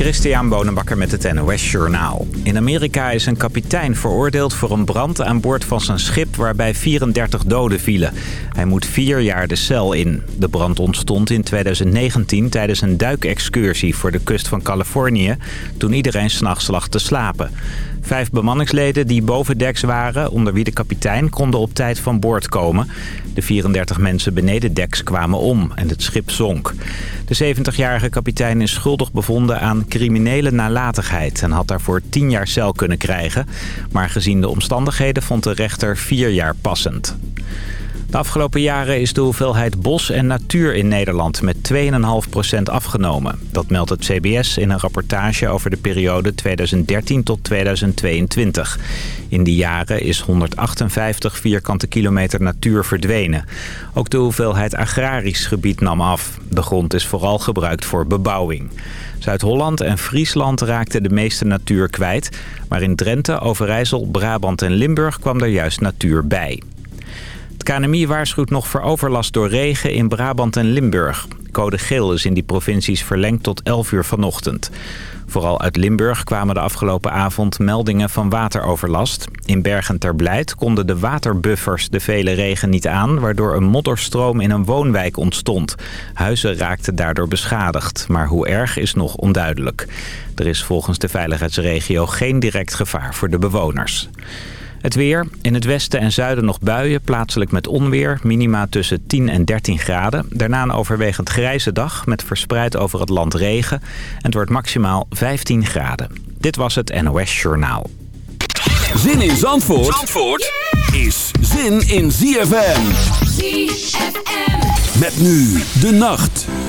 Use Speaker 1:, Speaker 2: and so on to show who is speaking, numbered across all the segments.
Speaker 1: Christian Bonenbakker met het NOS Journaal. In Amerika is een kapitein veroordeeld voor een brand aan boord van zijn schip... waarbij 34 doden vielen. Hij moet vier jaar de cel in. De brand ontstond in 2019 tijdens een duikexcursie voor de kust van Californië... toen iedereen s'nachts lag te slapen. Vijf bemanningsleden die bovendeks waren, onder wie de kapitein, konden op tijd van boord komen. De 34 mensen beneden deks kwamen om en het schip zonk. De 70-jarige kapitein is schuldig bevonden aan criminele nalatigheid... en had daarvoor 10 jaar cel kunnen krijgen. Maar gezien de omstandigheden vond de rechter 4 jaar passend. De afgelopen jaren is de hoeveelheid bos en natuur in Nederland met 2,5% afgenomen. Dat meldt het CBS in een rapportage over de periode 2013 tot 2022. In die jaren is 158 vierkante kilometer natuur verdwenen. Ook de hoeveelheid agrarisch gebied nam af. De grond is vooral gebruikt voor bebouwing. Zuid-Holland en Friesland raakten de meeste natuur kwijt. Maar in Drenthe, Overijssel, Brabant en Limburg kwam er juist natuur bij. Het KNMI waarschuwt nog voor overlast door regen in Brabant en Limburg. Code geel is in die provincies verlengd tot 11 uur vanochtend. Vooral uit Limburg kwamen de afgelopen avond meldingen van wateroverlast. In Bergen ter Blijt konden de waterbuffers de vele regen niet aan... waardoor een modderstroom in een woonwijk ontstond. Huizen raakten daardoor beschadigd, maar hoe erg is nog onduidelijk. Er is volgens de veiligheidsregio geen direct gevaar voor de bewoners. Het weer. In het westen en zuiden nog buien, plaatselijk met onweer. Minima tussen 10 en 13 graden. Daarna een overwegend grijze dag met verspreid over het land regen. En het wordt maximaal 15 graden. Dit was het NOS Journaal.
Speaker 2: Zin in Zandvoort, Zandvoort is zin in ZFM. ZFM. Met nu de nacht.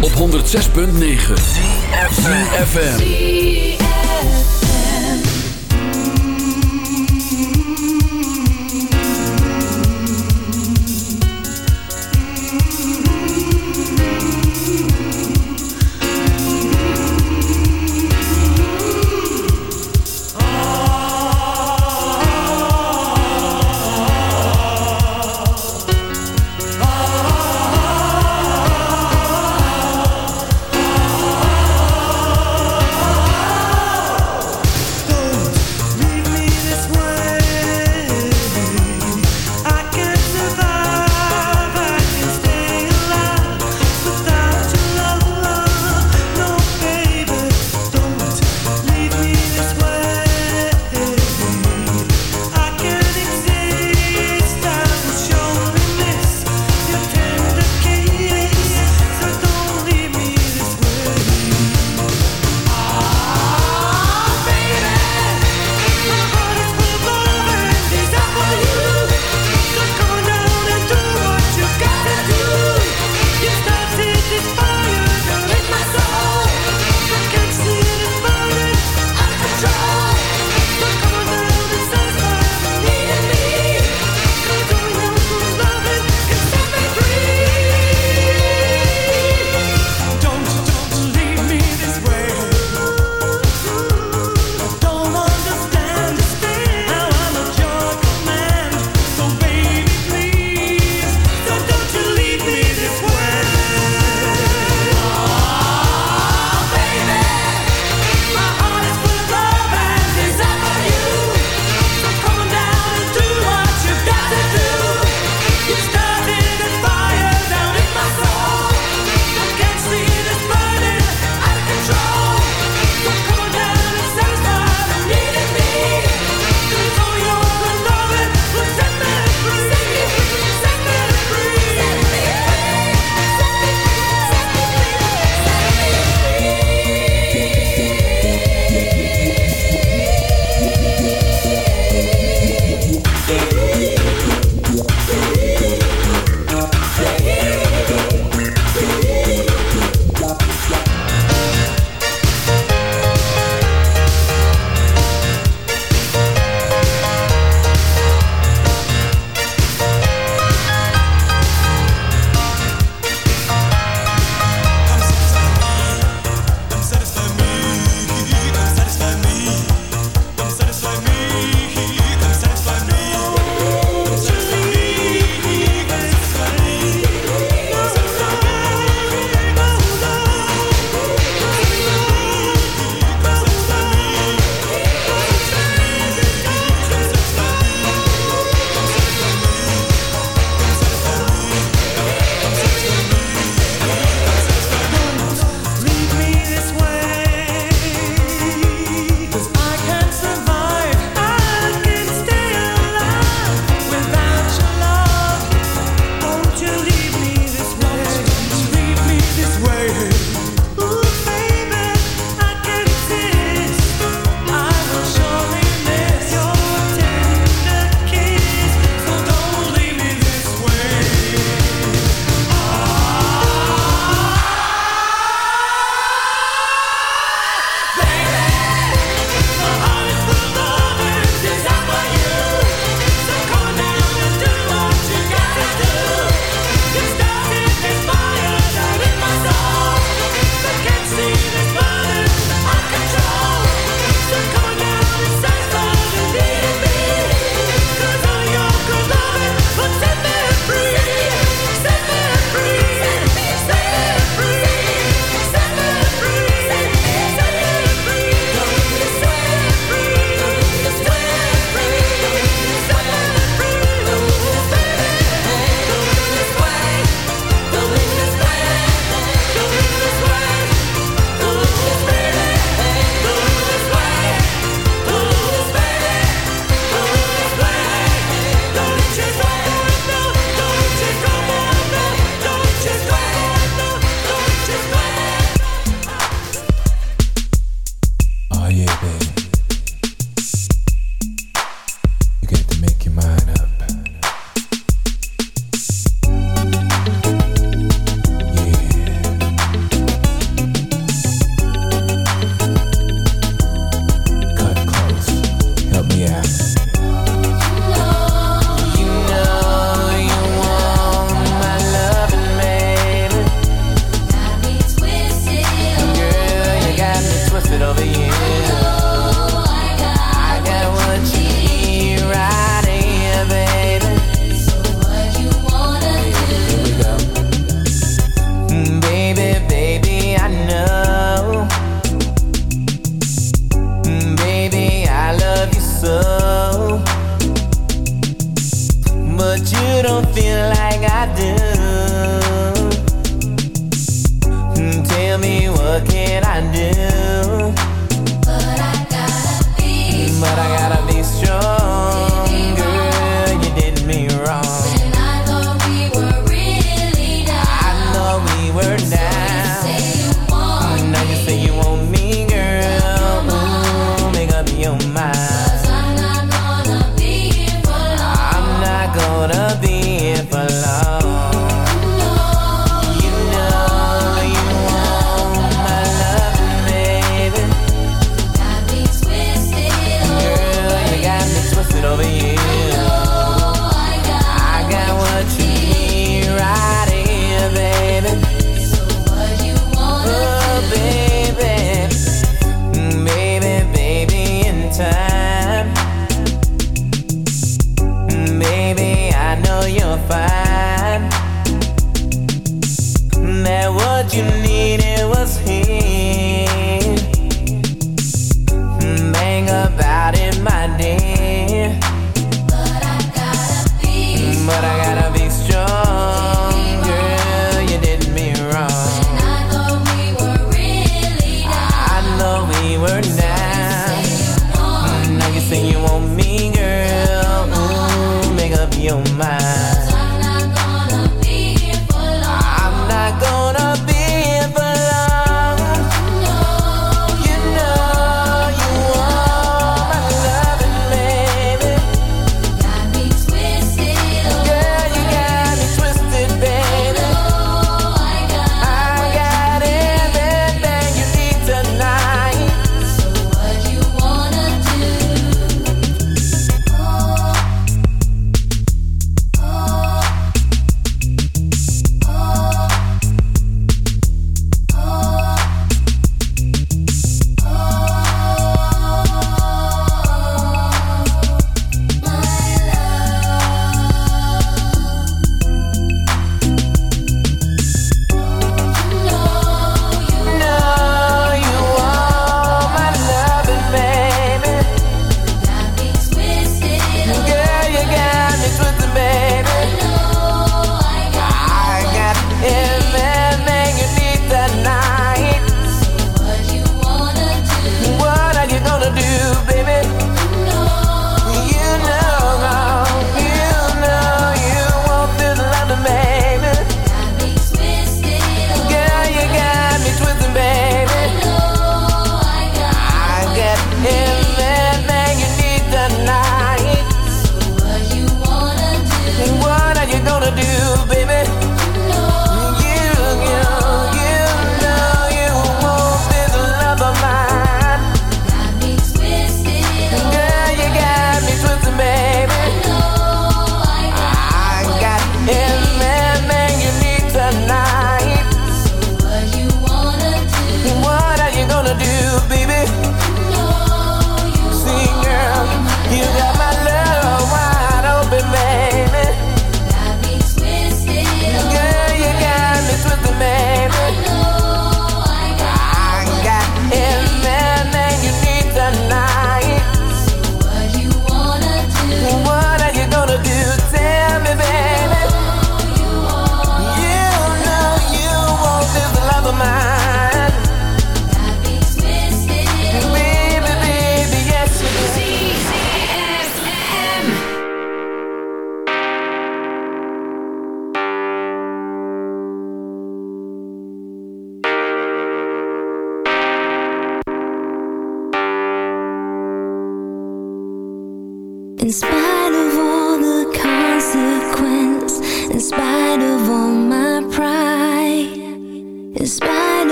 Speaker 3: Op 106.9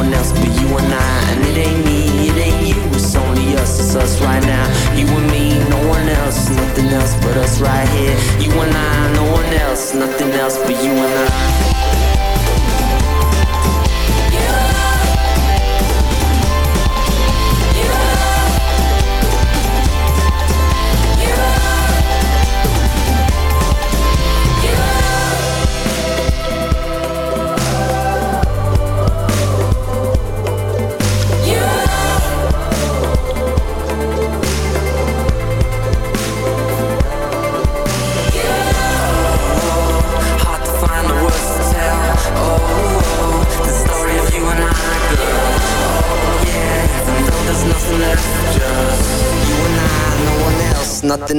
Speaker 4: one else but you and I. And it ain't me, it ain't you, it's only us, it's us right now. You and me, no one else, nothing else but us right here. You and I, no one else, nothing else but you and I.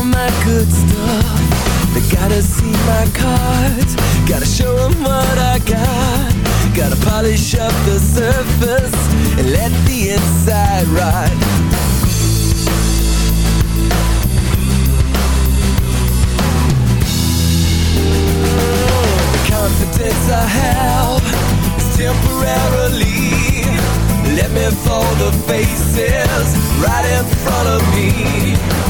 Speaker 5: all my good stuff. They gotta see my cards, gotta show 'em what I got. Gotta polish up the surface and let the inside rot. The confidence I have is temporarily. Let me fold the faces right in front of me.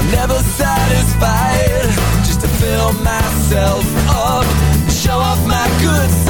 Speaker 6: I'm
Speaker 7: never satisfied. Just to fill myself up Show off my good side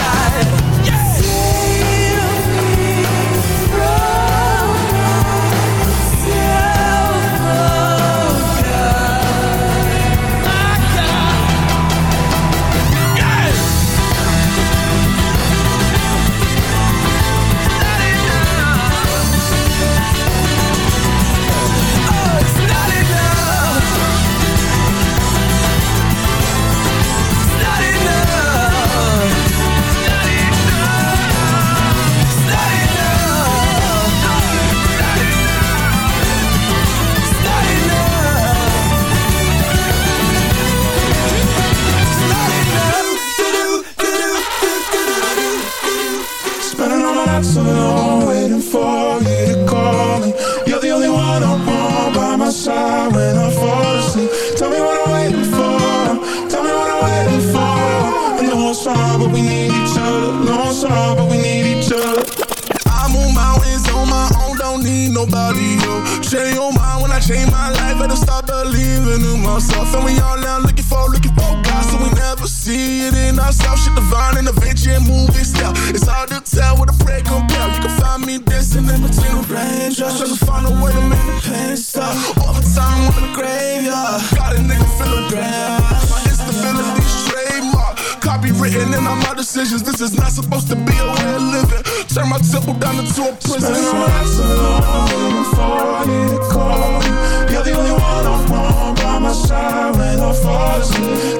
Speaker 7: down south, shit divine and adventure and movie style. It's hard to tell what a prayer compare. You can find me dancing in between the raindrops, trying to find a way to make the pain stop. Overtime on the graveyard, got a nigga feeling bad. My instability's trademark, copywritten in all my decisions. This is not supposed to be a way of living. Turn my temple down into a prison.
Speaker 6: Spend my life alone long before I get a call. You're the only one I want by my side when I fall asleep.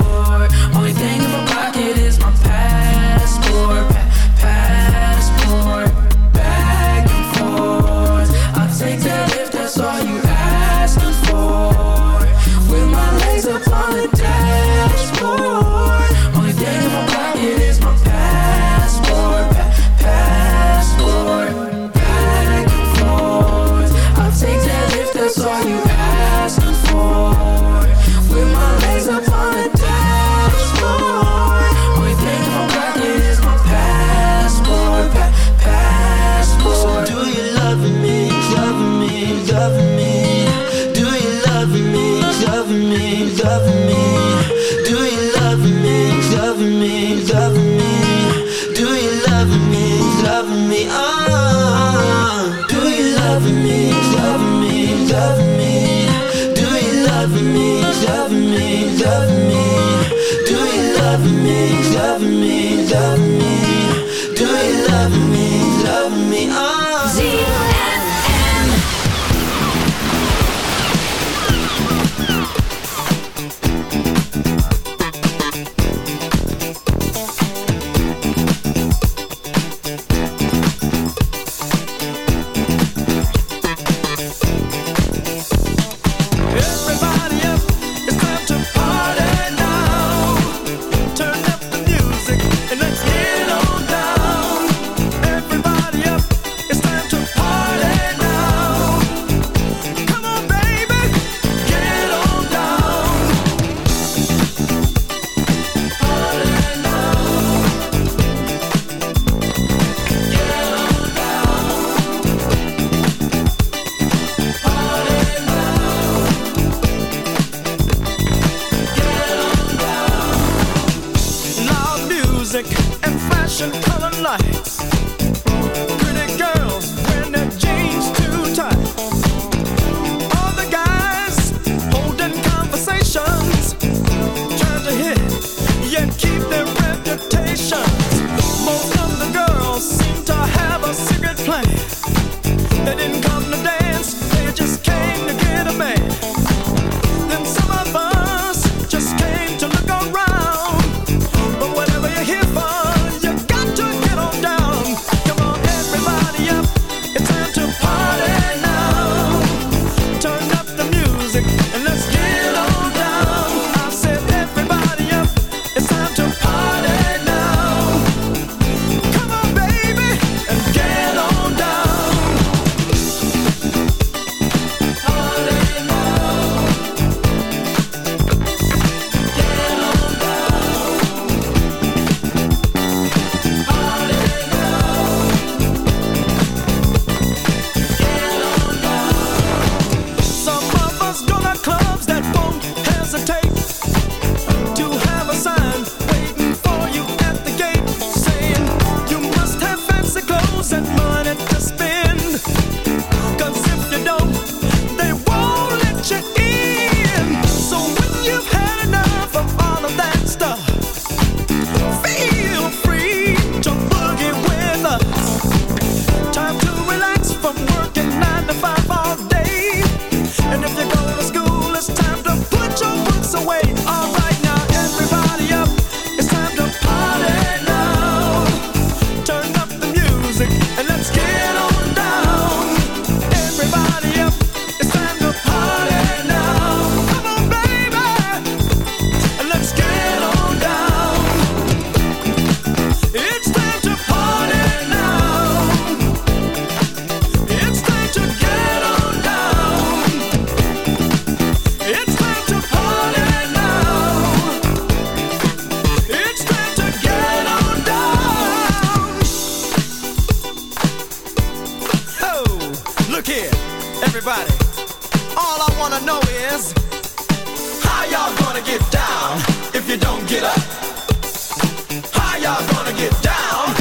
Speaker 8: Look here,
Speaker 9: everybody. All I wanna know is how y'all gonna get down if you don't get up? How y'all gonna get down?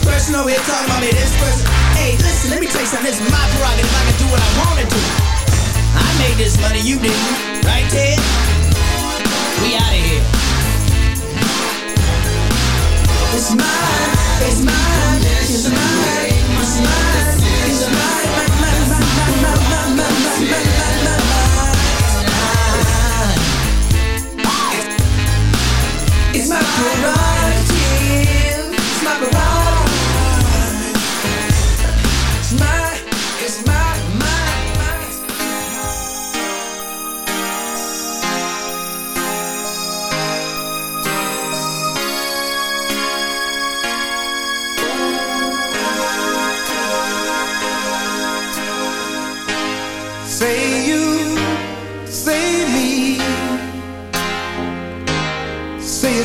Speaker 10: expression over here talking about me this person. Hey, listen, let me tell you something. This is my prerogative. I can do what I want to do. I made this money, you didn't. Right, Ted? We out of here. It's mine, it's mine, it's mine, it's mine, it's mine, mine, mine, mine, mine, mine, mine, mine, mine, mine. It's my prerogative.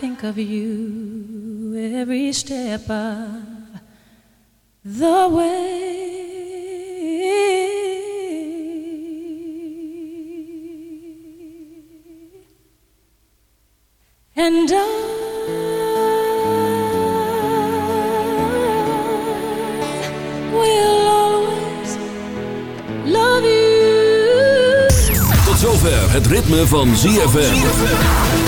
Speaker 11: think
Speaker 12: of you every step of the way. And I will always love you.
Speaker 3: Tot zover het ritme van ZFM.